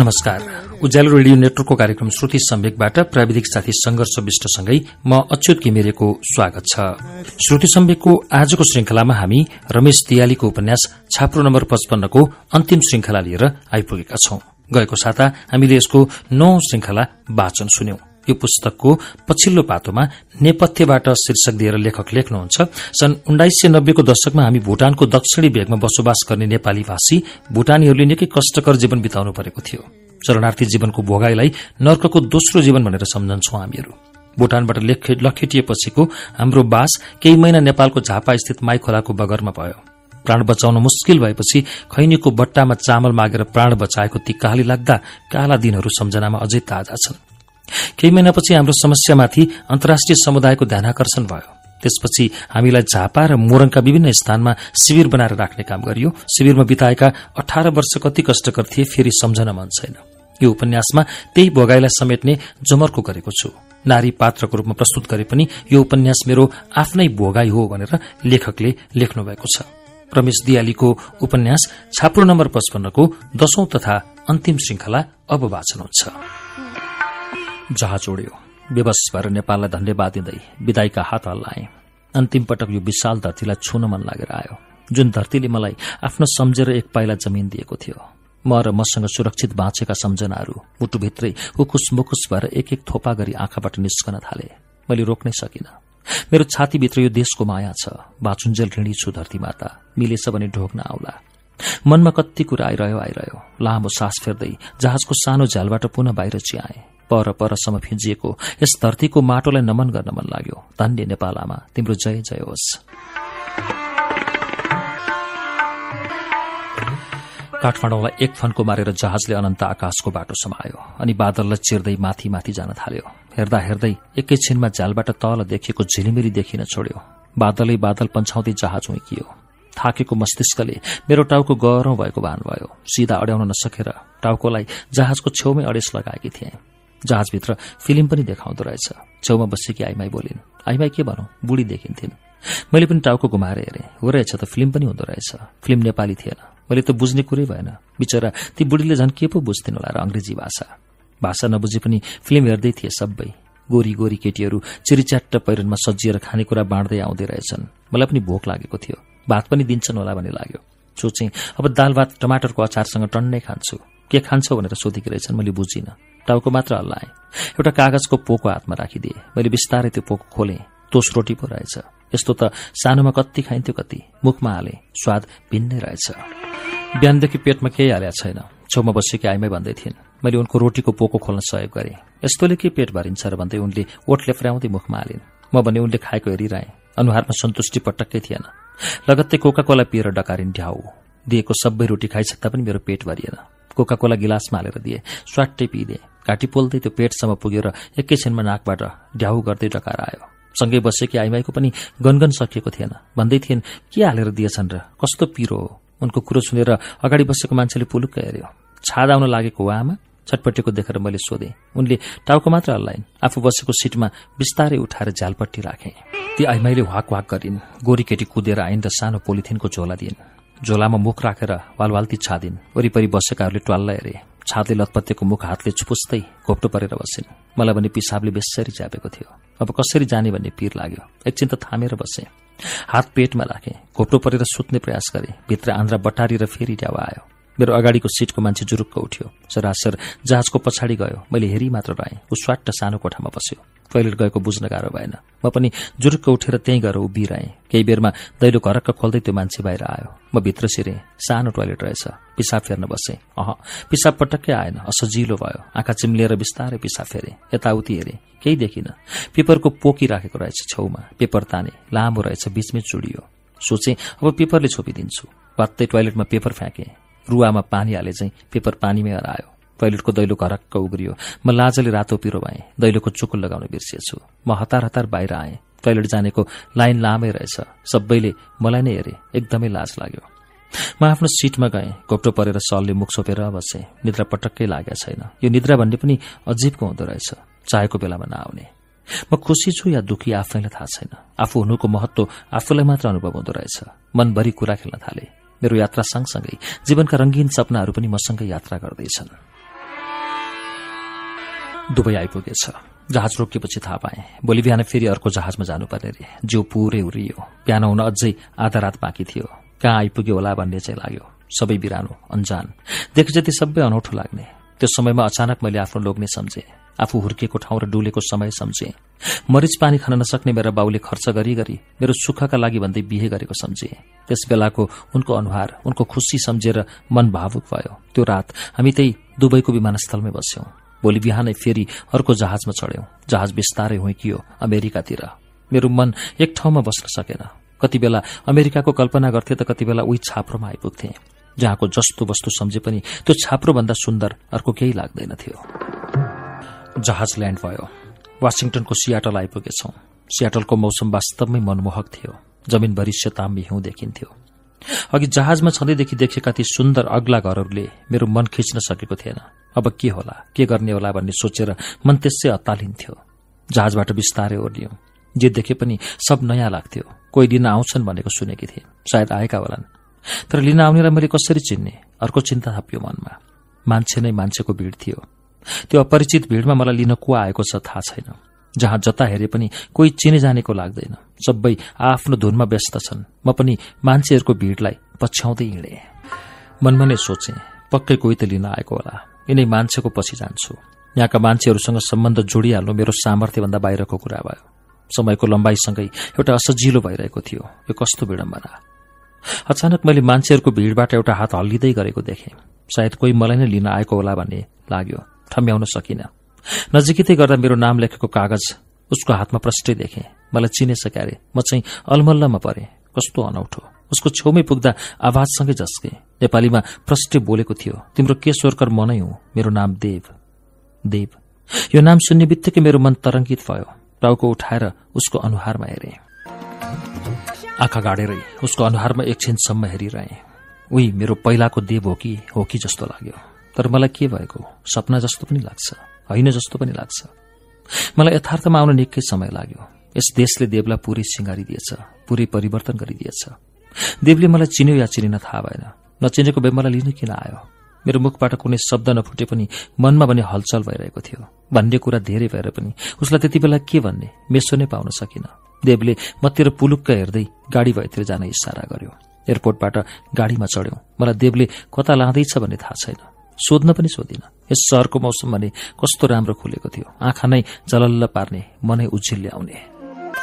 नमस्कार। उज्यालो रेडियो नेटवर्कको कार्यक्रम श्रुति सम्वेकबाट प्राविधिक साथी संघर्ष विष्टसँगै म अच्युत किमिरेको स्वागत छ। श्रुति सम्वेकको आजको श्रृंखलामा हामी रमेश दियालीको उपन्यास छाप्रो नम्बर पचपन्नको अन्तिम श्रृंखला लिएर आइपुगेका छौं। गएको साता हामीले यसको नौ श्रृंखला वाचन सुन्यौं। यो पुस्तकको पछिल्लो पातोमा नेपथ्यबाट शीर्षक दिएर लेखक लेख्नुहुन्छ। सन् उन्नाइस सय नब्बेको दशकमा हामी भूटानको दक्षिणी भेगमा बसोबास गर्ने नेपाली भाषी भूटानीहरूले निकै कष्टकर जीवन बिताउनु परेको थियो। शरणार्थी जीवनको भोगाईलाई नर्कको दोस्रो जीवन भनेर सम्झन्छौ हामीहरू। भूटानबाट लखेटिएपछिको हाम्रो बास केही महिना नेपालको झापा स्थित माई खोलाको बगरमा भयो। प्राण बचाउन मुस्किल भएपछि खैनीको बट्टामा चामल मागेर प्राण बचाएको ती काली लाग्दा काला दिनहरू सम्झनामा अझै ताजा छन्। केही महिनापछि हाम्रो समस्यामाथि अन्तर्राष्ट्रिय समुदायको ध्यानकर्षण भयो। त्यसपछि हामीलाई झापा र मोरङका विभिन्न स्थानमा शिविर बनाएर राख्ने काम गरियो। शिविरमा बिताएका अठार वर्ष कति कष्टकर थिए फेरि सम्झन मन छैन। यो उपन्यासमा त्यही भोगाईलाई समेट्ने जमर्को गरेको छु। नारी पात्रको रूपमा प्रस्तुत गरे पनि यो उपन्यास मेरो आफ्नै भोगाई हो भनेर लेखकले लेख्नु भएको छ। रमेश दियालीको उपन्यास छाप्रो नम्बर पचपन्नको दशौं तथा अन्तिम श्रृंखला अब वाचन हुन्छ। जहाज ओड्यो विवश भएर नेपाललाई धन्यवाद दिँदै विदाईका हात हल्लाए। अन्तिम पटक यो विशाल धरतीलाई छुन मन लागेर आयो। जुन धरतीले मलाई आफ्नो सम्झेर एक पाइला जमिन दिएको थियो। म र मसँग सुरक्षित बाँचेका सम्झनाहरू मुटुभित्रै उकुस मुकुस भएर एक एक थोपा गरी आँखाबाट निस्कन थाले। मैले रोक्नै सकिन। मेरो छातीभित्र यो देशको माया छ। बाचुन्जेल ऋणी छु धरती माता। मिलेछ भने ढोक्न आउला। मनमा कति कुरा आइरह्यो आइरह्यो। लामो सास फेर्दै जहाजको सानो झ्यालबाट पुनः बाहिर चियाए। पर परसम्म फिजिएको यस धरतीको माटोलाई नमन गर्न मन लाग्यो। धन्य नेपालमा तिम्रो जय जय होस्। काठमाडौँलाई एक फन्को मारेर जहाजले अनन्त आकाशको बाटो समायो अनि बादललाई चिर्दै माथि माथि जान थाल्यो। हेर्दा हेर्दै एकैछिनमा झ्यालबाट तल देखिएको झिलिमिली देखिन छोड्यो। बादलै बादल पन्छाउँदै जहाज उइकियो। थाकेको मस्तिष्कले मेरो टाउको गरौं भएको भान भयो। सिधा अड्याउन नसकेर टाउकोलाई जहाजको छेउमै अडेस लगाएकी थिएँ। जहाजभित्र फिल्म पनि देखाउँदो रहेछ। छेउमा बसेकी आइमाई बोलिन् आइमाई के भनौँ? बुढी देखिन्थिन्। मैले पनि टाउको घुमाएर हेरेँ। हो रहेछ त फिल्म पनि हुँदो रहेछ। फिल्म नेपाली थिएन। मैले त बुझ्ने कुरै भएन। बिचरा ती बुढीले झन् के पो बुझ्थिन् होला र अंग्रेजी भाषा? भाषा नबुझे पनि फिल्म हेर्दै थिए सबै। गोरी गोरी केटीहरू चिरिच्याट्ट पहिरनमा सजिएर खानेकुरा बाँड्दै आउँदै रहेछन्। मलाई पनि भोक लागेको थियो। भात पनि दिन्छन् होला भन्ने लाग्यो। सोचे अब दाल भात टमाटरको अचारसँग टन्नै खान्छु। के खान्छौ? भनेर सोधेकी रहेछन्। मैले बुझिनँ। टाउको मात्र हल्लाएँ एउटा कागजको पोको हातमा राखिदिए। मैले बिस्तारै त्यो पोको खोलेँ। तोस रोटी पो रहेछ। यस्तो त सानोमा कति खाइन्थ्यो कति। मुखमा हाले। स्वाद भिन्नै रहेछ। बिहानदेखि पेटमा केही हालेको छैन। छेउमा बसेकी आइमै भन्दै थिइन् मैले उनको रोटीको पोको खोल्न सहयोग गरेँ। यस्तोले के पेट भरिन्छ? र भन्दै उनले ओठ लेफ्राउँदै मुखमा हालिन्। म भने उनले खाएको हेरिरहेँ। अनुहारमा सन्तुष्टि पटक्कै थिएन। लगत्तै कोका कोला पिएर डकारिन् ढ्याउ। दिएको सबै रोटी खाइसक्दा पनि मेरो पेट भरिएन। कोका कोला गिलासमा हालेर दिए। स्वाट्टै पिइदिए। घाँटी पोल्दै त्यो पेटसम्म पुगेर एकैछिनमा नाकबाट ढ्याउ गर्दै डकार आयो। सँगै बसेकी आइमाईको पनि गनगन सकिएको थिएन। भन्दै थिइन् के हालेर दिएछन् र? कस्तो पिरो हो? उनको कुरो सुनेर अगाडि बसेको मान्छेले पुलुक्क हेऱ्यो। छाद आउन लागेको वामा छटपट्टिको देखेर मैले सोधेँ। उनले टाउको मात्र हल्लाइन्। आफू बसेको सिटमा बिस्तारै उठाएर झ्यालपट्टि राखे। ती आइमाईले वाक वाक गरिन्। गोरी केटी कुदेर आइन् र सानो पोलिथिनको झोला दिइन्। झोलामा मुख राखेर वालवाल्ती छादिन्। वरिपरि बसेकाहरूले ट्वाललाई हेरे। छादले लतपत्तेको मुख हातले छुपुस्दै घोप्टो परेर बसिन्। मलाई भने पिसाबले बेसरी च्यापेको थियो। अब कसरी जाने भन्ने पिर लाग्यो। एकछिन त थामेर बसे। हात पेटमा राखे घोप्टो परेर सुत्ने प्रयास गरे। भित्र आन्द्रा बटारी र फेरि ट्यावा आयो। मेरो अगाडिको सिटको मान्छे जुरुक्क उठ्यो। सरासर जहाजको पछाडि गयो। मैले हेरी मात्र रहेँ ऊ स्वाट्ट सानो कोठामा बस्यो। टोइलेट गएको बुझ्न गाह्रो भएन। म पनि जुरुक्क उठेर त्यहीँ गएर उभिरहेँ। केही बेरमा दैलो घरक्क खोल्दै त्यो मान्छे बाहिर आयो। म भित्र सिरेँ। सानो टोइलेट रहेछ। पिसाब फेर्न बसेँ। अह पिसाब पटक्कै आएन। असजिलो भयो। आँखा चिम्लिएर बिस्तारै पिसाब फेरेँ। यताउति हेरेँ। केही देखिन। पेपरको पोकी राखेको रहेछ छेउमा। पेपर ताने। लामो रहेछ बीचमै चुडियो। सोचे अब पेपरले छोपिदिन्छु। वात्तै टोइलेटमा पेपर फ्याँके। रुवामा पानी हाले चाहिँ पेपर पानीमै हरायो। टोइलेटको दैलो घरक्क उग्रियो। म लाजले रातो पिरो भएँ। दैलोको चुकुल लगाउन बिर्सिएछु। म हतार हतार बाहिर आएँ। टोइलेट जानेको लाइन लामै रहेछ। सबैले मलाई नै हेरे। एकदमै लाज लाग्यो। म आफ्नो सिटमा गएँ। घोप्टो परेर सलले मुख छोपेर बसेँ। निद्रा पटक्कै लागेको छैन। यो निद्रा भन्ने पनि अजीबको हुँदो रहेछ। चाहेको बेलामा नआउने। म खुसी छु या दुखी आफैलाई थाहा छैन। आफू हुनुको महत्व आफूलाई मात्र अनुभव हुँदो रहेछ। मनभरि कुरा खेल्न थाले। मेरो यात्रा सँगसँगै जीवनका रंगीन सपनाहरू पनि मसँगै यात्रा गर्दैछन्। दुबई आइपुगेछ। जहाज रोकिएपछि थाहा पाएँ भोलि बिहान फेरि अर्को जहाजमा जानुपर्ने रे। जिउ पुरै उरियो। बिहान हुन अझै आधा रात बाँकी थियो। कहाँ आइपुग्यो होला भन्ने चाहिँ लाग्यो। सबै बिरानो अन्जान। देखे जति सबै अनौठो लाग्ने। त्यो समयमा अचानक मैले आफ्नो लोग्ने सम्झे। आफू हुर्किएको ठाउँ र डुलेको समय सम्झे। मरिच पानी खान नसक्ने मेरा बाउले खर्च गरी गरी मेरो सुखका लागि भन्दै बिहे गरेको सम्झे। त्यस बेलाको उनको अनुहार उनको खुसी सम्झेर मन भावुक भयो। त्यो रात हामी त्यही दुबईको विमानस्थलमै बस्यौं। भोलि बिहानै फेरि अर्को जहाजमा चढ्यौं। जहाज बिस्तारै हुइकियो अमेरिकातिर। मेरो मन एक ठाउँमा बस्न सकेन। कति बेला अमेरिकाको कल्पना गर्थे त कति बेला उही छाप्रोमा आइपुग्थे। जहाँको जस्तो वस्तु सम्झे पनि त्यो छाप्रो भन्दा सुन्दर अर्को केही लाग्दैनथ्यो जहाज ल्याण्ड भयो। वासिङटनको सियाटल आइपुगेछौं। सियाटलको मौसम वास्तवमै मनमोहक थियो। जमिनभरि सेताम्बी हिउँ देखिन्थ्यो। अघि जहाजमा छँदैदेखि देखेका ती सुन्दर अग्ला घरहरूले मेरो मन खिच्न सकेको थिएन। अब के होला के गर्ने होला भन्ने सोचेर मन त्यसै अत्तालिन्थ्यो। जहाजबाट बिस्तारै ओर्लियौं। जे देखे पनि सब नयाँ लाग्थ्यो। कोही लिन आउँछन् भनेको सुनेकी थिए। सायद आएका होलान्। तर लिन आउनेलाई मैले कसरी चिन्ने? अर्को चिन्ता थापियो मनमा। मान्छे नै मान्छेको भीड़ थियो। त्यो अपरिचित भीड़मा मलाई लिन को आएको छ थाहा छैन। जहाँ जता हेरे पनि कोही चिने जानेको लाग्दैन। सबै आफ्नो धुनमा व्यस्त छन्। म पनि मान्छेहरूको भीड़लाई पछ्याउँदै हिँडे। मनमा नै सोचे पक्कै कोही त लिन आएको होला। यिनै मान्छेको पछि जान्छु। यहाँका मान्छेहरूसँग सम्बन्ध जोडिहाल्नु मेरो सामर्थ्यभन्दा बाहिरको कुरा भयो। समयको लम्बाइसँगै एउटा असजिलो भइरहेको थियो। यो कस्तो विडम्बना? अचानक मैले मान्छेहरूको भीड़बाट एउटा हात हल्लिँदै गरेको देखेँ। सायद कोही मलाई नै लिन आएको होला भन्ने लाग्यो। ठम्ब्याउन सकिन। नजिकै गर्दा मेरो नाम लेखेको कागज उसको हातमा प्रष्टै देखे। मलाई चिनेछ क्यारे म चाहिँ अलमल्लमा परे। कस्तो अनौठो। उसको छेउमै पुग्दा आवाजसँगै झस्के नेपालीमा प्रष्टै बोलेको थियो तिम्रो केशोरकर म नै हुँ मेरो नाम देव। देव। यो नाम सुन्ने बित्तिकै मेरो मन तरंगित भयो। टाउको उठाएर उसको अनुहारमा हेरे। आँखा गाडेरै उसको अनुहारमा एकछिनसम्म हेरिरहे। उही मेरो पहिलाको देव हो कि? हो कि जस्तो लाग्यो? तर मलाई के भएको? सपना जस्तो पनि लाग्छ। होइन जस्तो पनि लाग्छ। मलाई यथार्थमा आउन निकै समय लाग्यो। यस देशले देवलाई पूरै सिंगारिदिएछ पूरै परिवर्तन गरिदिएछ। देवले मलाई चिन्यो या चिनिन थाहा भएन। नचिनेको भए मलाई लिन किन आयो? मेरो मुखबाट कुनै शब्द नफुटे पनि मनमा भने हलचल भइरहेको थियो। भन्ने कुरा धेरै भएर पनि उसलाई त्यति बेला के भन्ने मेसो नै पाउन सकिन। देवले मतिर पुलुक्क हेर्दै गाडी भएतिर जान इसारा गर्यो। एयरपोर्टबाट गाडीमा चढ्यौं। मलाई देवले कता लाँदैछ भन्ने थाहा छैन। सोध्न पनि सोधिन। यस शहरको मौसम भने कस्तो राम्रो खुलेको थियो। आँखा नै जलल्ल पार्ने मनै उज्जिल्ले आउने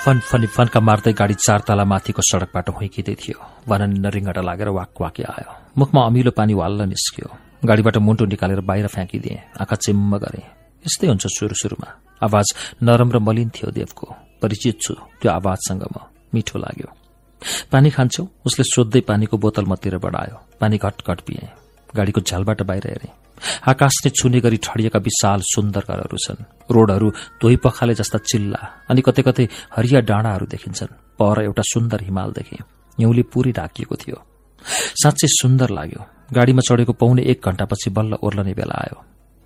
फन फनी फन्का मार्दै गाडी चार तला माथिको सड़कबाट हुइकिँदै थियो। वाननी नरिङ्गटा लागेर वाक वाके आयो। मुखमा अमिलो पानी वाल्ल निस्कियो। गाडीबाट मुन्टो निकालेर बाहिर फ्याँकिदिए। आँखा चिम्म गरे। यस्तै हुन्छ सुरु सुरुमा। आवाज नरम र मलिन थियो देवको। परिचित छु त्यो आवाजसँग म। मिठो लाग्यो। पानी खान्छौ? उसले सोध्दै पानीको बोतल मतिर बढायो पानी घटघट पिए। गाडीको झ्यालबाट बाहिर हेरे। आकाश नै छुने गरी ठडिएका विशाल सुन्दर घरहरू छन्। रोडहरू धोइ पखाले जस्ता चिल्ला अनि कतै कतै हरिया डाँडाहरू देखिन्छन्। पर एउटा सुन्दर हिमाल देखे। हिउँले पूरी ढाकिएको थियो। साँच्चै सुन्दर लाग्यो। गाडीमा चढेको पाउने एक घण्टापछि बल्ल ओर्लने बेला आयो।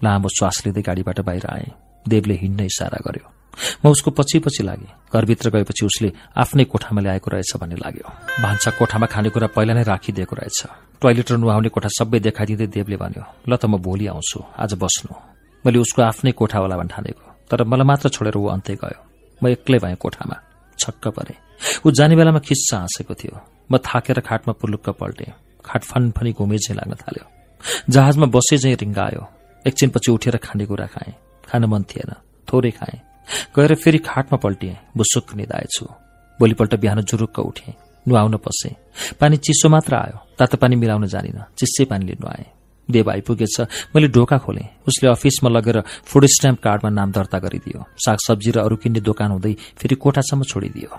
लामो श्वास लिँदै गाडीबाट बाहिर आए। देवले हिँड्न इसारा गर्यो। म उसको पछि पछि लागे। घरभित्र गएपछि उसले आफ्नै कोठामा ल्याएको रहेछ भन्ने लाग्यो। भान्सा कोठामा खानेकुरा पहिला नै राखिदिएको रहेछ। टोयलेट र नुहाउने कोठा सबै देखाइदिँदै देवले भन्यो ल त म भोलि आउँछु आज बस्नु। मैले उसको आफ्नै कोठा होला तर मलाई मात्र छोडेर ऊ अन्त्य गयो। म एक्लै भएँ कोठामा छक्क परे। ऊ जाने बेलामा खिस्सा हाँसेको थियो। म थाकेर खाटमा पुलुक्क पल्टे। खाट फनफनी घुमे लाग्न थाल्यो। जहाजमा बसे चाहिँ रिङ्गायो। एकछिनपछि उठेर खानेकुरा खाएँ। खान मन थिएन। थोरै खाएँ। गएर फेरि खाटमा पल्टिएँ बुसुक निधाएछु भोलिपल्ट बिहान जुरुक्क उठेँ। नुहाउन पसे पानी चिसो मात्र आयो। तातो पानी मिलाउन जानिन। चिसै पानीले नुहाए। देव आइपुगेछ। मैले ढोका खोलेँ। उसले अफिसमा लगेर फुड स्ट्याम्प कार्डमा नाम दर्ता गरिदियो। सागसब्जी र अरू किन्ने दोकान हुँदै फेरि कोठासम्म छोडिदियो।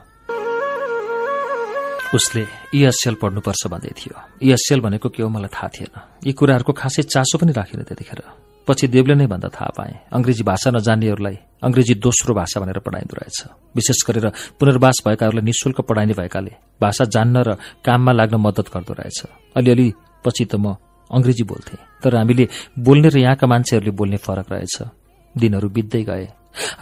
उसले इएसएल पढ्नुपर्छ भन्दै थियो। इएसएल भनेको के हो मलाई थाहा थिएन। यी कुराहरूको खासै चासो पनि राखिन त्यतिखेर। पछि देवले नै भन्दा थाहा पाए अंग्रेजी भाषा नजान्नेहरूलाई अंग्रेजी दोस्रो भाषा भनेर पढाइँदो रहेछ। विशेष गरेर पुनर्वास भएकाहरूलाई निशुल्क पढाइने भएकाले भाषा जान्न र काममा लाग्न मद्दत गर्दो रहेछ। अलिअलि पछि त म अंग्रेजी बोल्थे तर हामीले बोल्ने र यहाँका मान्छेहरूले बोल्ने फरक रहेछ। दिनहरू बित्दै गए।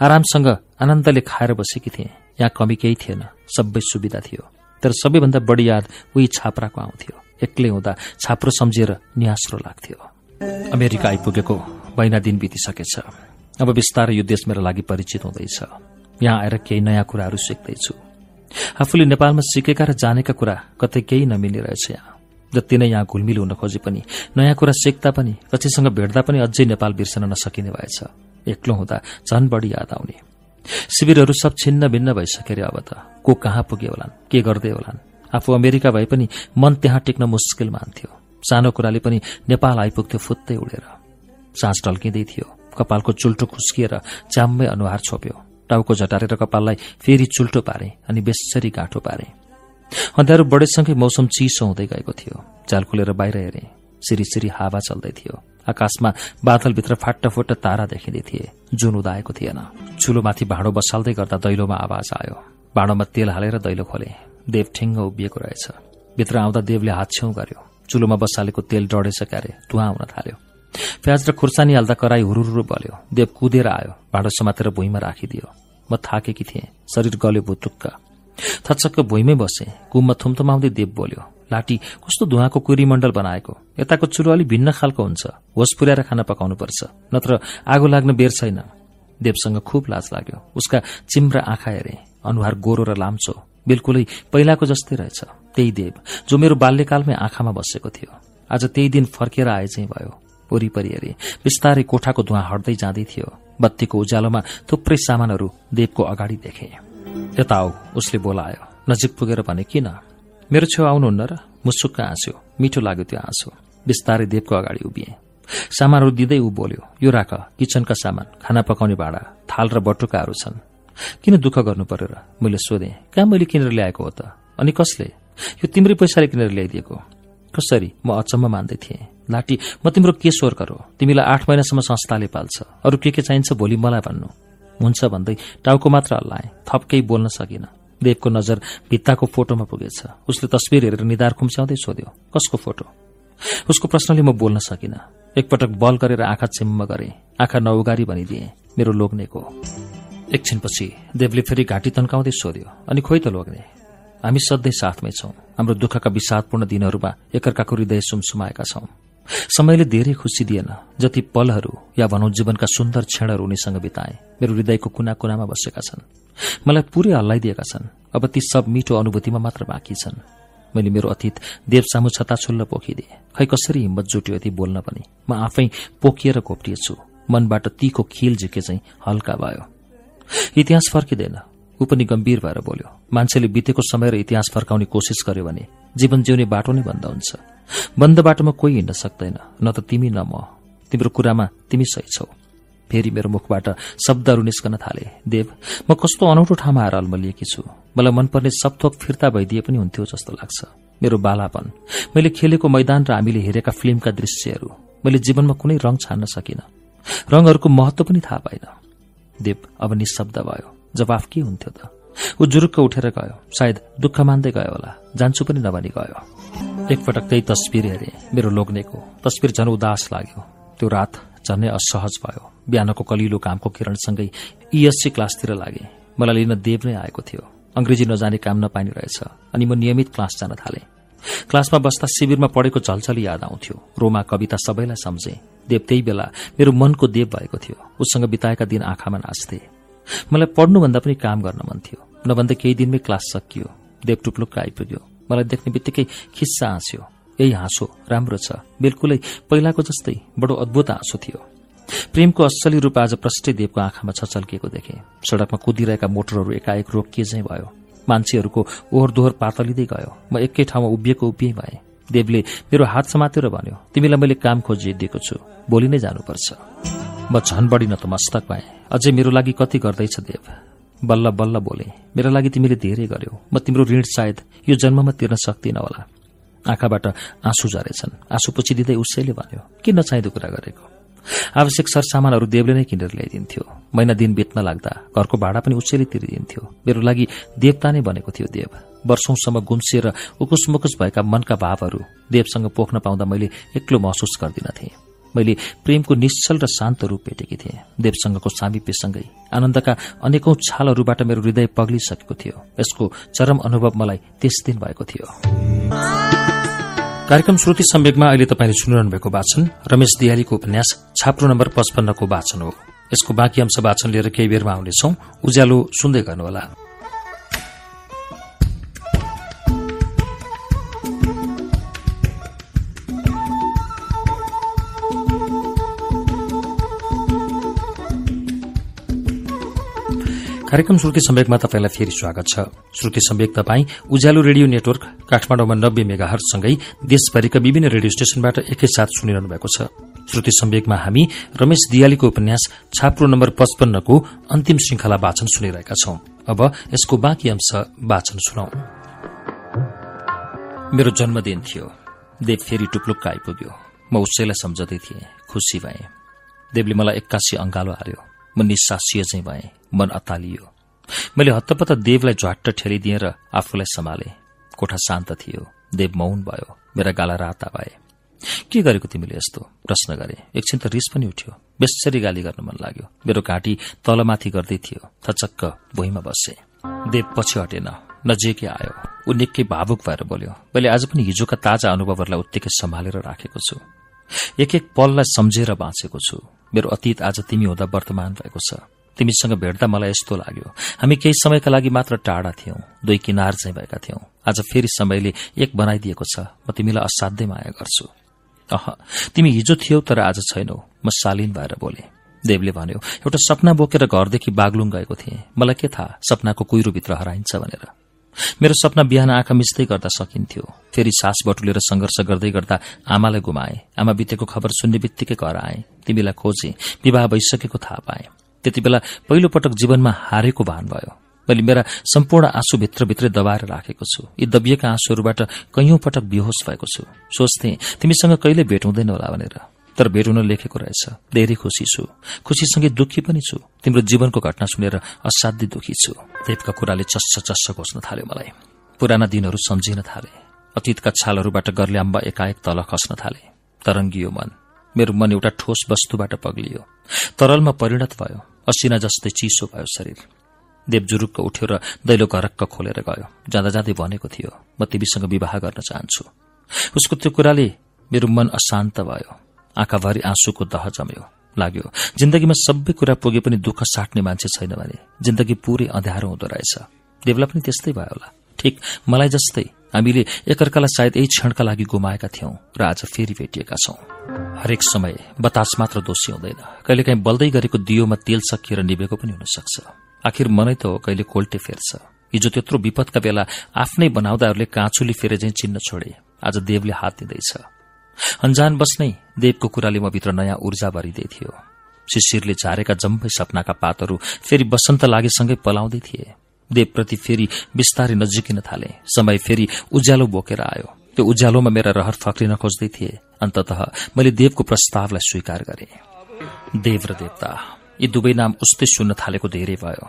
आरामसँग आनन्दले खाएर बसेकी थिए। यहाँ कमी केही थिएन सबै सुविधा थियो। तर सबैभन्दा बढी याद उही छाप्राको आउँथ्यो। एक्लै हुँदा छाप्रो सम्झिएर निहास्रो लाग्थ्यो। अमेरिका आइपुगेको महिना दिन बितिसकेछ। अब बिस्तारै यो देश मेरो लागि परिचित हुँदैछ। यहाँ आएर केही नयाँ कुराहरू सिक्दैछु। आफूले नेपालमा सिकेका र जानेका कुरा कतै केही नमिल्ने रहेछ यहाँ। जति नै यहाँ घुलमिल हुन खोजे पनि नयाँ कुरा सिक्दा पनि कसैसँग भेट्दा पनि अझै नेपाल बिर्सन नसकिने भएछ। एक्लो हुँदा झन बढी याद आउने। शिविरहरू सब छिन्न भिन्न भइसके रे अब त। को कहाँ पुगे होलान् के गर्दै होलान्? आफू अमेरिका भए पनि मन त्यहाँ टेक्न मुस्किल मान्थ्यो। सानो कुराले पनि नेपाल आइपुग्थ्यो फुत्तै उडेर। साँझ टल्किँदै थियो। कपालको चुल्टो खुस्किएर च्याम्मै अनुहार छोप्यो। टाउको झटारेर कपाललाई फेरि चुल्टो पारे अनि बेसरी गाँठो पारे। अँध्यारो बढेसँगै मौसम चिसो हुँदै गएको थियो। चाल खुलेर बाहिर हेरे। सिरी सिरी हावा चल्दै थियो। आकाशमा बादलभित्र फाट्ट तारा देखिँदै थिए। जुन उदाएको थिएन। चुलोमाथि भाँडो बसाल्दै गर्दा दैलोमा आवाज आयो। भाँडोमा तेल हालेर दैलो खोले। देव ठिङ्ग उभिएको रहेछ। भित्र आउँदा देवले हात छेउ गर्यो। चुलोमा बसालेको तेल डढेछ क्यारे धुवा आउन थाल्यो। प्याज र खुर्सानी हाल्दा कराई हुरुरु बल्यो। देव कुदेर आयो भाँडो समातेर भुइँमा राखिदियो। म थाकेकी थिएँ शरीर गल्यो भुतुक्क थचक्क भुइँमै बसे कुममा थुम्थुमाउँदै देव बोल्यो लाठी कस्तो धुवाको कुरीमण्डल बनाएको? यताको चुलो अलि भिन्न खालको हुन्छ। होस पुर्याएर खाना पकाउनुपर्छ नत्र आगो लाग्न बेर छैन देवसँग खुब लाज लाग्यो। उसका चिम्रा आँखा हेरे अनुहार गोरो र लाम्चो बिल्कुलै पहिलाको जस्तै रहेछ। त्यही देव जो मेरो बाल्यकालमै आँखामा बसेको थियो। आज त्यही दिन फर्केर आए चाहिँ भयो। वरिपरि हेरे बिस्तारै कोठाको धुवा हट्दै जाँदै थियो। बत्तीको उज्यालोमा थुप्रै सामानहरू देवको अगाडि देखे। यता उसले बोलायो नजिक पुगेर भने किन? मेरो छेउ आउनुहुन्न र मुसुक्क हाँस्यो मिठो लाग्यो त्यो हाँसो। बिस्तारै देवको अगाडि उभिए। सामानहरू दिँदै ऊ बोल्यो यो राख किचनका सामान खाना पकाउने भाँडा थाल र बटुकाहरू छन्। किन दुःख गर्नु पर्यो र? मैले सोधेँ कहाँ मैले किनेर ल्याएको हो त? अनि कसले? यो तिम्रै पैसाले किनेर ल्याइदिएको कसरी? म अचम्म मान्दै थिएँ। लाटी म तिम्रो के स्वर हो? तिमीलाई आठ महिनासम्म संस्थाले पाल्छ। अरू के के चाहिन्छ भोलि मलाई भन्नु। हुन्छ भन्दै टाउको मात्र हल्लाए। थप केही बोल्न सकिन। देवको नजर भित्ताको फोटोमा पुगेछ। उसले तस्विर हेरेर निधार खुम्स्याउँदै सोध्यो कसको फोटो? उसको प्रश्नले म बोल्न सकिन। एकपटक बल गरेर आँखा चिम्म गरे। आँखा नौगारी भनिदिए मेरो लोग्नेको एकछिनपछि देवले फेरि घाँटी तन्काउँदै सोध्यो अनि खोइ त लोग्ने? हामी सधैँ साथमै छौं। हाम्रो दुःखका विषादपूर्ण दिनहरूमा एकअर्काको हृदय सुमसुमाएका छौं। समयले धेरै खुसी दिएन जति पलहरू या भनौं जीवनका सुन्दर क्षणहरू उनीसँग बिताए। मेरो हृदयको कुना कुनामा बसेका छन्। मलाई पूरै हल्लाइदिएका छन्। अब ती सब मिठो अनुभूतिमा मात्र बाँकी छन्। मैले मेरो अतीत देवसामु छताछुल्ल पोखिदिए। खै कसरी हिम्मत जुट्यो यति बोल्न पनि? म आफै पोखिएर घोप्टिएछु मनबाट तीको खिल झिके चाहिँ हल्का भयो। इतिहास फर्किँदैन। ऊ पनि गम्भीर भएर बोल्यो मान्छेले बितेको समय र इतिहास फर्काउने कोसिस गर्यो भने जीवन जिउने बाटो नै बन्द हुन्छ। बन्द बाटोमा कोही हिँड्न सक्दैन न त तिमी न म। तिम्रो कुरामा तिमी सही छौ। फेरि मेरो मुखबाट शब्दहरू निस्कन थाले। देव म कस्तो अनौठो ठाउँमा आएर अल्मलिएकी छु। मलाई मनपर्ने सबथोक फिर्ता भइदिए पनि हुन्थ्यो जस्तो लाग्छ। मेरो बालापन मैले खेलेको मैदान र हामीले हेरेका फिल्मका दृश्यहरू मैले जीवनमा कुनै रंग छान्न सकिन। रंगहरूको महत्व पनि थाहा पाइन। देव अब निशब्द भयो। जवाफ के हुन्थ्यो त। ऊ जुरुक्क उठेर गयो। सायद दुःख मान्दै गयो होला। जान्छु पनि नभनी गयो। एकपटक त्यही तस्विर हेरे। मेरो लोग्नेको तस्विर झन उदास लाग्यो। त्यो रात झन्नै असहज भयो। बिहानको कलिलो कामको किरणसँगै इएससी क्लासतिर लागे। मलाई लिन देव नै आएको थियो। अंग्रेजी नजाने काम नपाइने रहेछ अनि म नियमित क्लास जान थाले। क्लासमा बस्दा शिविरमा पढेको झलझली याद आउँथ्यो। रोमा कविता सबैलाई सम्झे। देव त्यही बेला मेरो मनको देव भएको थियो। उसँग बिताएका दिन आँखामा नाच्थे। मलाई पढ्नुभन्दा पनि काम गर्न मन थियो। नभन्दा केही दिनमै क्लास सकियो। देव टुप्लुक्क आइपुग्यो। मलाई देख्ने बित्तिकै खिस्सा हाँस्यो। यही हाँसो राम्रो छ। बिल्कुलै पहिलाको जस्तै बडो अद्भुत हाँसो थियो। प्रेमको असली रूप आज प्रष्टै देवको आँखामा छचल्किएको देखे। सड़कमा कुदिरहेका मोटरहरू एकाएक रोकिए चाहिँ भयो? मान्छेहरूको ओहोर दोहोर पातलिँदै गयो। म एकै ठाउँमा उभिएको उभिए भए। देवले मेरो हात समातेर भन्यो तिमीलाई मैले काम खोजिदिएको छु। भोलि नै जानुपर्छ। म झन बढी न त मस्तक भए। अझै मेरो लागि कति गर्दैछ देव? बल्ल बल्ल बोले मेरा लागि तिमीले धेरै गर्यौ। म तिम्रो ऋण सायद यो जन्ममा तिर्न सक्दिन होला आँखाबाट आँसु झरेछन्। आँसु दिँदै उसैले भन्यो किन नचाहिँदो कुरा गरेको? आवश्यक सरसामानहरू देवले नै किनेर ल्याइदिन्थ्यो। महिना दिन बित्न लाग्दा घरको भाडा पनि उसैले तिरिदिन्थ्यो। मेरो लागि देवता नै बनेको थियो देव। वर्षौंसम्म गुम्सिएर उकुस मुकुस भएका मनका भावहरू देवसँग पोख्न पाउँदा मैले एक्लो महसुस गर्दिनथे मैले प्रेमको निश्चल र शान्त रूप भेटेकी थिएँ। देवसँगको सामिप्यसँगै आनन्दका अनेकौं छालहरूबाट मेरो हृदय पग्लिसकेको थियो। यसको चरम अनुभव मलाई त्यस दिन भएको थियो। कार्यक्रम श्रुति सम्वेकमा अहिले तपाईँले सुनिरहनु भएको वाचन रमेश दियालीको उपन्यास छाप्रो नम्बर पचपन्नको वाचन हो। यसको बाँकी अंश वाचन लिएर केही बेरमा आउनेछौ। उज्यालो सुन्दै गर्नुहोला। कार्यक्रम श्रुति सम्वेकमा तपाईँलाई फेरि स्वागत छ। श्रुति सम्वेक तपाईँ उज्यालो रेडियो नेटवर्क काठमाडौँमा नब्बे मेगा हर्षसँगै देशभरिका विभिन्न रेडियो स्टेशनबाट एकैसाथ सुनिरहनु भएको छ। श्रुति सम्वेकमा हामी रमेश दियालीको उपन्यास छाप्रो नम्बर पचपन्नको अन्तिम श्रृंखला वाचन सुनिरहेका छौं। अब यसको बाँकी अंश वाचन सुनौ। मेरो जन्मदिन थियो। देव फेरि टुप्लुक्क आइपुग्यो। म उसैलाई सम्झँदै थिएँ। खुसी भएँ। देवले मलाई एक्कासी अंगालो हाल्यो म निश्वासीय चाहिँ भएँ। मन अतालियो। मैले हत्तपत्त देवलाई झट्ट ठेलिदिएँ र आफूलाई सम्हाले। कोठा शान्त थियो। देव मौन भयो। मेरा गाला राता भए। के गरेको तिमीले यस्तो? प्रश्न गरे। एकछिन त रिस पनि उठ्यो। बेसरी गाली गर्न मन लाग्यो। मेरो घाँटी तलमाथि गर्दै थियो। थचक्क भुइँमा बसे। देव पछि हटेन। नजिकै आयो। ऊ निकै भावुक भएर बोल्यो। मैले आज पनि हिजोका ताजा अनुभवहरूलाई उत्तिकै सम्हालेर राखेको छु। एक एक पललाई सम्झेर बाँचेको छु। मेरो अतीत आज तिमी हुँदा वर्तमान भएको छ। तिमीसँग भेट्दा मलाई यस्तो लाग्यो। हामी केही समयका लागि मात्र टाढा थियौं। दुई किनार चाहिँ भएका थियौं। आज फेरि समयले एक बनाइदिएको छ। म तिमीलाई असाध्यै माया गर्छु। अह तिमी हिजो थियौ तर आज छैनौ। म शालीन भएर बोले। देवले भन्यो एउटा सपना बोकेर घरदेखि बागलुङ गएको थिएँ। मलाई के थाहा? सपनाको कुहिरोभित्र हराइन्छ भनेर। मेरो सपना बिहान आँखा मिच्दै गर्दा सकिन्थ्यो। फेरि सास बटुलेर संघर्ष गर्दै गर्दा आमालाई गुमाए। आमा बितेको खबर सुन्ने बित्तिकै घर आए। तिमीलाई खोजे। विवाह भइसकेको थाहा पाए। त्यति बेला पहिलो पटक जीवनमा हारेको भान भयो। मैले मेरा सम्पूर्ण आँसु भित्रभित्रै दबाएर राखेको छु। यी दबिएका आँसुहरूबाट कैयौं पटक बेहोस भएको छु। सोच्थे तिमीसँग कहिले भेट हुँदैन होला भनेर। तर भेट हुन लेखेको रहेछ। धेरै खुसी छु। खुसीसँगै दुखी पनि छु। तिम्रो जीवनको घटना सुनेर असाध्यै दुखी छु। देवका कुराले चस्स चस्स घोच्न थाल्यो मलाई। पुराना दिनहरू सम्झिन थाले। अतीतका छालहरूबाट गर्ल्याम्बा एकाएक तल खस्न थाले। तरङ्गियो मन। मेरो मन एउटा ठोस वस्तुबाट पग्लियो। तरलमा परिणत भयो। असिना जस्तै चिसो भयो शरीर। देव जुरुक्क उठ्यो र दैलो घरक्क खोलेर गयो। जाँदा जाँदै भनेको थियो म तिमीसँग विवाह गर्न चाहन्छु। उसको त्यो कुराले मेरो मन अशान्त भयो। आँखाभरि आँसुको दह जम्यो। लाग्यो जिन्दगीमा सबै कुरा पुगे पनि दुःख साट्ने मान्छे छैन भने जिन्दगी पूरै अँध्यारो हुँदो रहेछ। देवला पनि त्यस्तै भयो होला। ठिक मलाई जस्तै हामीले एकअर्कालाई सायद यही क्षणका लागि गुमाएका थियौं र आज फेरि भेटिएका छौं। हरेक समय बतास मात्र दोषी हुँदैन। कहिलेकाहीँ बल्दै गरेको दियोमा तेल सकिएर निभेको पनि हुन सक्छ आखिर मनै त कहिले कोल्टे फेर्छ। हिजो त्यत्रो विपदका बेला आफ्नै बनाउँदाहरूले काँचुली फेरे चाहिँ चिन्न छोडे। आज देवले हात दिँदैछ। अन्जान बस्नै देवको कुराले म भित्र नयाँ ऊर्जा भरिँदै थियो। शिशिरले झारेका जम्बै सपनाका पातहरू फेरि बसन्त लागेसँगै पलाउँदै थिए। देवप्रति फेरि बिस्तारै नजिकिन थाले। समय फेरि उज्यालो बोकेर आयो। त्यो उज्यालोमा मेरा रहर फक्रिन खोज्दै थिए। अन्तत मैले देवको प्रस्तावलाई स्वीकार गरे। देव र देवता यी दुवै नाम उस्तै सुन्न थालेको धेरै भयो।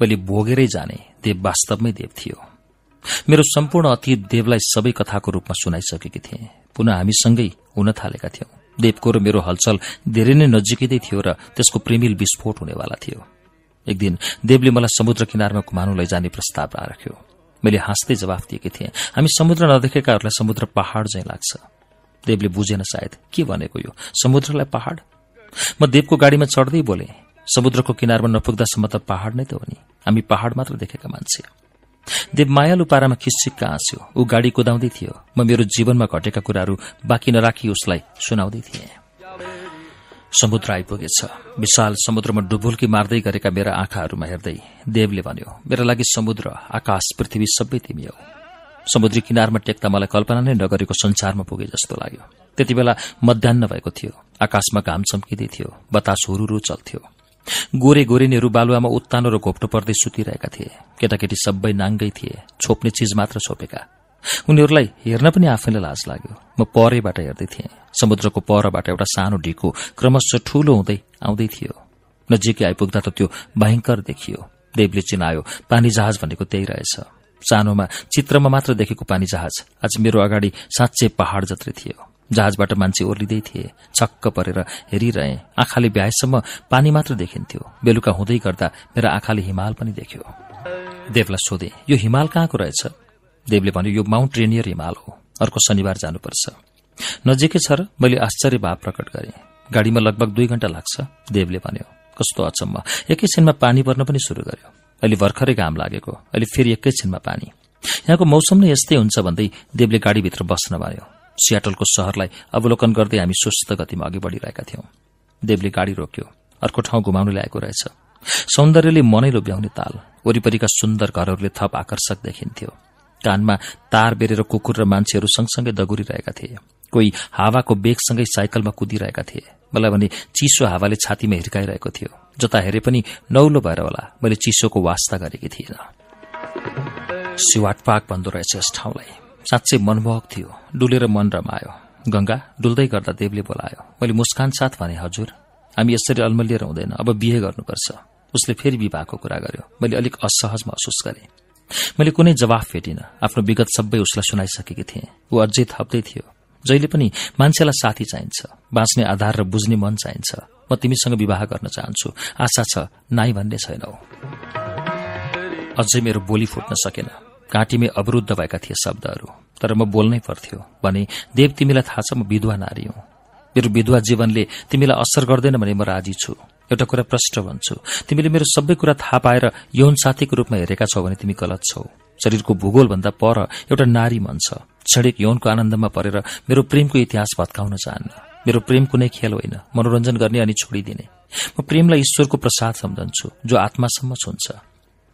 मैले भोगेरै जाने देव वास्तवमै देव थियो। मेरो सम्पूर्ण अतीत देवलाई सबै कथाको रूपमा सुनाइसकेकी थिए। पुनः हामीसँगै हुन थालेका थियौं। देवको र मेरो हलचल धेरै नै नजिकै थियो र त्यसको प्रेमिल विस्फोट हुनेवाला थियो। एक दिन देवले मलाई समुद्र किनारमा घुमाउनु लैजाने प्रस्ताव राख्यो। मैले हाँस्दै जवाफ दिएकी थिएँ हामी समुद्र नदेखेकाहरूलाई समुद्र पहाड़ झैं लाग्छ देवले बुझेन सायद के भनेको यो समुद्रलाई पहाड़? म देवको गाड़ीमा चढ्दै बोले समुद्रको किनारमा नपुग्दासम्म त पहाड़ नै त हो नि। हामी पहाड़ मात्र देखेका मान्छे देव मायालु पारामा खिसिक्क आँस्यो ऊ गाड़ी कुदाउँदै थियो। म मेरो जीवनमा घटेका कुराहरू बाँकी नराखी उसलाई सुनाउँदै थिएँ। समुद्र आइपुगेछ। विशाल समुद्रमा डुबुल्की मार्दै गरेका मेरा आँखाहरूमा हेर्दै देवले भन्यो मेरा लागि समुद्र आकाश पृथ्वी सबै तिमी हो। समुद्री किनारमा टेक्दा मलाई कल्पना नै नगरेको संसारमा पुगे जस्तो लाग्यो। त्यति बेला मध्यान्न भएको थियो। आकाशमा घाम चम्किँदै थियो। बतास हुरुरु चल्थ्यो। गोरे गोरेनीहरू बालुवामा उत्तानो र घोप्टो पर्दै सुतिरहेका थिए। केटाकेटी सबै नाङ्गै थिए। छोप्ने चिज मात्र छोपेका। उनीहरूलाई हेर्न पनि आफैलाई लाज लाग्यो। म परैबाट हेर्दै थिएँ। समुद्रको परबाट एउटा सानो ढिको क्रमशः ठूलो हुँदै आउँदै थियो। नजिकै आइपुग्दा त त्यो भयंकर देखियो। देवले चिनायो पानी जहाज भनेको त्यही रहेछ। सानोमा चित्रमा मात्र देखेको पानी जहाज। आज मेरो अगाडि साँच्चै पहाड़ जत्रै थियो। जहाजबाट मान्छे ओर्लिँदै थिए। छक्क परेर हेरिरहे। आँखाले भ्याएसम्म पानी मात्र देखिन्थ्यो। बेलुका हुँदै गर्दा मेरा आँखाले हिमाल पनि देख्यो। देवलाई सोधे यो हिमाल कहाँको रहेछ? देवले भन्यो यो माउन्ट रेनियर हिमाल हो। अर्को शनिबार जानुपर्छ। नजिकै छ र मैले आश्चर्य भाव प्रकट गरे। गाड़ीमा लगभग दुई घण्टा लाग्छ देवले भन्यो। कस्तो अचम्म। एकैछिनमा पानी पर्न पनि शुरू गर्यो। अहिले भर्खरै घाम लागेको। अहिले फेरि एकैछिनमा पानी। यहाँको मौसम नै यस्तै हुन्छ भन्दै देवले गाड़ीभित्र बस्न भन्यो। सियाटलको शहरलाई अवलोकन गर्दै हामी सुस्त गतिमा अघि बढ़िरहेका थियौं। देवले गाड़ी रोक्यो। अर्को ठाउँ घुमाउनु ल्याएको रहेछ। सौन्दर्यले मनै लोभ्याउने ताल। वरिपरिका सुन्दर घरहरूले थप आकर्षक देखिन्थ्यो। कानमा तार बेरेर कुकुर र मान्छेहरू सँगसँगै दगुरिरहेका थिए। कोही हावाको बेगसँगै साइकलमा कुदिरहेका थिए। मलाई भने चिसो हावाले छातीमा हिर्काइरहेको थियो। जता हेरे पनि नौलो भएर होला। मैले चिसोको वास्ता गरेकी थिएन सिवाट पाक भन्दो रहेछ यस ठाउँलाई। साँच्चै मनमोहक थियो। डुलेर मन रमायो। गंगा डुल्दै गर्दा देवले बोलायो मैले मुस्कान साथ भने हजुर। हामी यसरी अल्मलिएर हुँदैन। अब बिहे गर्नुपर्छ। उसले फेरि विवाहको कुरा गर्यो। मैले अलिक असहज महसुस गरे। मैले कुनै जवाफ भेटिन। आफ्नो विगत सबै उसलाई सुनाइसकेकी थिएँ। ऊ अझै थप्दै थियो। जहिले पनि मान्छेलाई साथी चाहिन्छ। बाँच्ने आधार र बुझ्ने मन चाहिन्छ। म तिमीसँग विवाह गर्न चाहन्छु। आशा छ नाइ भन्ने छैनौ। अझै मेरो बोली फुट्न सकेन। घाँटीमै अवरूद्ध भएका थिए शब्दहरू। तर म बोल्नै पर्थ्यो भने देव तिमीलाई थाहा छ म विधवा नारी हुँ। मेरो विधवा जीवनले तिमीलाई असर गर्दैन भने म राजी छु। एउटा कुरा प्रष्ट भन्छु। तिमीले मेरो सबै कुरा थाहा पाएर यौन साथीको रूपमा हेरेका छौ भने तिमी गलत छौ। शरीरको भूगोल भन्दा पर एउटा नारी मन छ। क्षणिक यौनको आनन्दमा परेर मेरो प्रेमको इतिहास भत्काउन चाहन्न। मेरो प्रेम कुनै खेल होइन। मनोरञ्जन गर्ने अनि छोडिदिने। म प्रेमलाई ईश्वरको प्रसाद सम्झन्छु जो आत्मासम्म छुन्छ।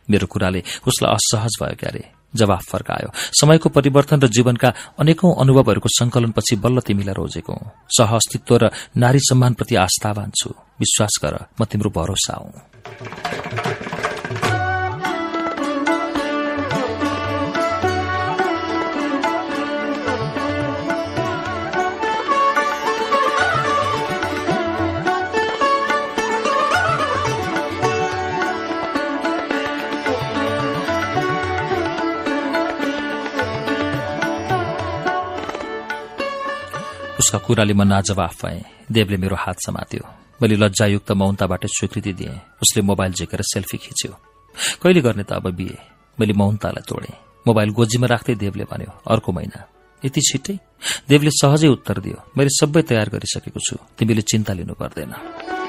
मेरो कुराले उसलाई असहज भयो क्यारे। जवाफ फर्कायो। समयको परिवर्तन र जीवनका अनेकौं अनुभवहरूको संकलनपछि बल्ल तिमीलाई रोजेको। सह अस्तित्व र नारी सम्मानप्रति आस्थावान छु। विश्वास गर म तिम्रो भरोसा हुँ। कुराले म नाजवाफ भए। देवले मेरो हात समात्यो। मैले लज्जायुक्त मौनताबाट स्वीकृति दिएँ। उसले मोबाइल झिकेर सेल्फी खिच्यो। कहिले गर्ने त अब बिहे? मैले मौनतालाई तोडे। मोबाइल गोजीमा राख्दै देवले भन्यो अर्को महिना। यति छिट्टै? देवले सहजै उत्तर दियो मैले सबै तयार गरिसकेको छु। तिमीले चिन्ता लिनु पर्दैन।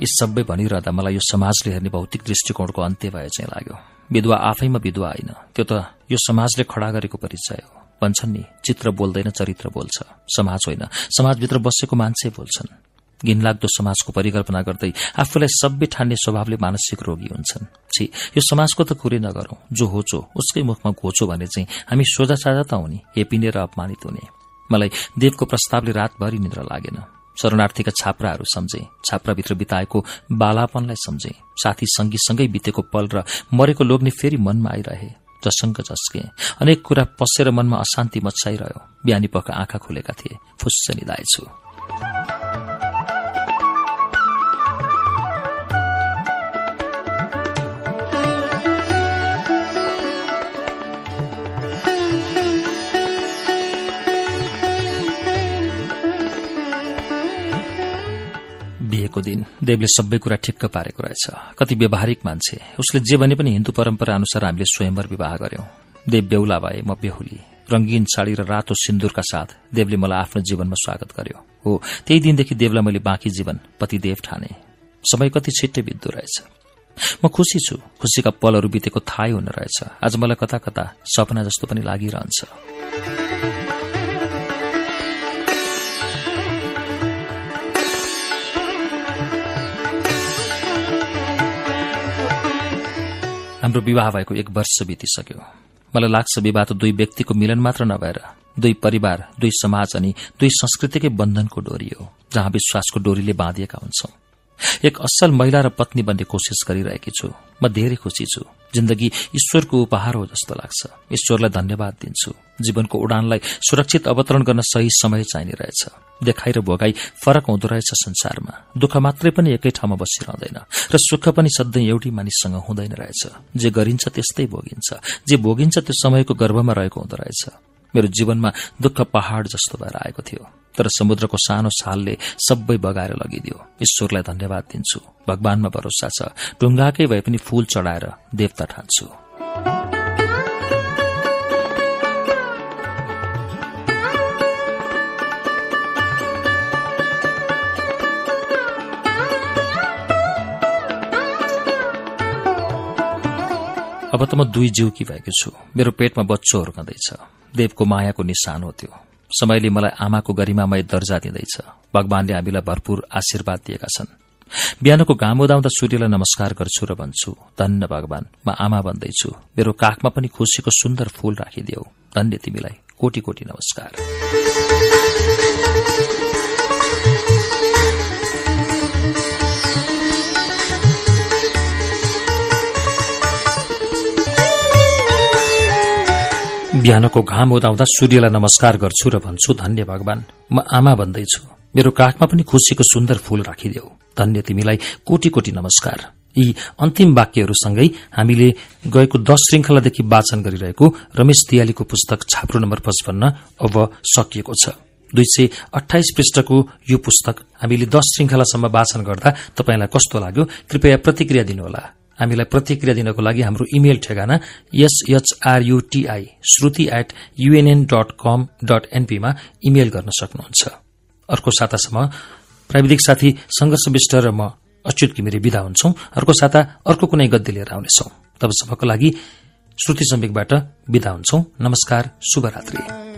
यी सबै भनिरहँदा मलाई यो समाजले हेर्ने भौतिक दृष्टिकोणको अन्त्य भए चाहिँ लाग्यो। विधवा आफैमा विधवा होइन। त्यो त यो समाजले खड़ा गरेको परिचय हो। भन्छन् नि चित्र बोल्दैन चरित्र बोल्छ। समाज होइन। समाजभित्र बसेको मान्छे बोल्छन्। घिनलाग्दो समाजको परिकल्पना गर्दै आफूलाई सबै ठान्ने स्वभावले मानसिक रोगी हुन्छन्। छि यो समाजको त कुरै नगरौं। जो होचो उसकै मुखमा घोचो भने चाहिँ हामी सोझा साझा त हुने हेपिने र अपमानित हुने। मलाई देवको प्रस्तावले रातभरि निद्रा लागेन। शरणार्थीका छाप्राहरू सम्झे छाप्राभित्र बिताएको बालापनलाई सम्झे। साथी सँगै बितेको पल र मरेको लोग्ने फेरि मनमा आइरहे जसङ्ग जस्के। अनेक कुरा पसेर मनमा अशान्ति मचाइरह्यो बिहानी पख आँखा खुलेका थिए। फुस्स निधाएछु बिहेको दिन देवले सबै कुरा ठिक्क पारेको रहेछ। कति व्यवहारिक मान्छे। उसले जे भने पनि हिन्दू परम्परा अनुसार हामीले स्वयंवर विवाह गर्यौं। देव बेहुला भए म बेहुली। रंगीन साड़ी र रातो सिन्दुरका साथ देवले मलाई आफ्नो जीवनमा स्वागत गर्यो। हो त्यही दिनदेखि देवलाई मैले बाँकी जीवन पतिदेव ठाने। समय कति छिट्टै बित्दो रहेछ। म खुशी छु। खुशीका पलहरू बितेको थाहै हुन रहेछ। आज मलाई कता कता सपना जस्तो पनि लागिरहन्छ। हाम्रो विवाह भएको एक वर्ष बितिसक्यो। मलाई लाग्छ विवाह त दुई व्यक्तिको मिलन मात्र नभएर दुई परिवार दुई समाज अनि दुई संस्कृतिकै बन्धनको डोरी हो जहाँ विश्वासको डोरीले बाँधिएका हुन्छौं। एक असल महिला र पत्नी बन्ने कोसिस गरिरहेकी छु। म धेरै खुशी छु। जिन्दगी ईश्वरको उपहार हो जस्तो लाग्छ। ईश्वरलाई धन्यवाद दिन्छु। जीवनको उडानलाई सुरक्षित अवतरण गर्न सही समय चाहिने रहेछ। देखाइ र भोगाई फरक हुँदो रहेछ संसारमा। दुःख मात्रै पनि एकै ठाउँमा बसिरहँदैन र सुख पनि सधैँ एउटै मानिससँग हुँदैन रहेछ। जे गरिन्छ त्यस्तै भोगिन्छ। जे भोगिन्छ त्यो समयको गर्भमा रहेको हुँदो रहेछ। मेरो जीवनमा दुःख पहाड़ जस्तो भएर आएको थियो तर समुद्रको सानो सालले सबै बगाएर लगिदियो। ईश्वरलाई धन्यवाद दिन्छु। भगवानमा भरोसा छ। ढुङ्गाकै भए पनि फूल चढाएर देवता ठान्छु। त म दुई जीवकी भएकी छु। मेरो पेटमा बच्चो हुर्कँदैछ देवको मायाको निशान हो त्यो। समयले मलाई आमाको गरिमामय दर्जा दिँदैछ। भगवानले हामीलाई भरपूर आशीर्वाद दिएका छन्। बिहानको घाम उदाउँदा सूर्यलाई नमस्कार गर्छु र भन्छु धन्य भगवान म आमा बन्दैछु। मेरो काखमा पनि खुशीको सुन्दर फूल राखिदिऊ। धन्य तिमीलाई। कोटी कोटी नमस्कार। बिहानको घाम उदाउँदा सूर्यलाई नमस्कार गर्छु र भन्छु धन्य भगवान म आमा भन्दैछु मेरो काखमा पनि खुशीको सुन्दर फूल राखिदेऊ। धन्य तिमीलाई कोटी कोटी नमस्कार। यी अन्तिम वाक्यहरूसँगै हामीले गएको दश श्रृंखलादेखि वाचन गरिरहेको रमेश दियालीको पुस्तक छाप्रो नम्बर पचपन्न अब सकिएको छ। दुई सय अठाइस पृष्ठको यो पुस्तक हामीले दश श्रृंखलासम्म वाचन गर्दा तपाईँलाई कस्तो लाग्यो कृपया प्रतिक्रिया दिनुहोला। हामीलाई प्रतिक्रिया दिनको लागि हाम्रो इमेल ठेगाना S H R U T I Shruti at UNN dot com dot एनपीमा email गर्न सक्नुहुन्छ। अर्को सातासम्म प्राविधिक साथी संघर्ष विष्ट र म अच्युत घिमिरे विदा हुन्छौं। अर्को साता अर्को कुनै गद्दी लिएर आउनेछौ। तबसम्मको लागि श्रुति सम्वेकबाट विदा हुन्छौ। नमस्कार शुभरात्री।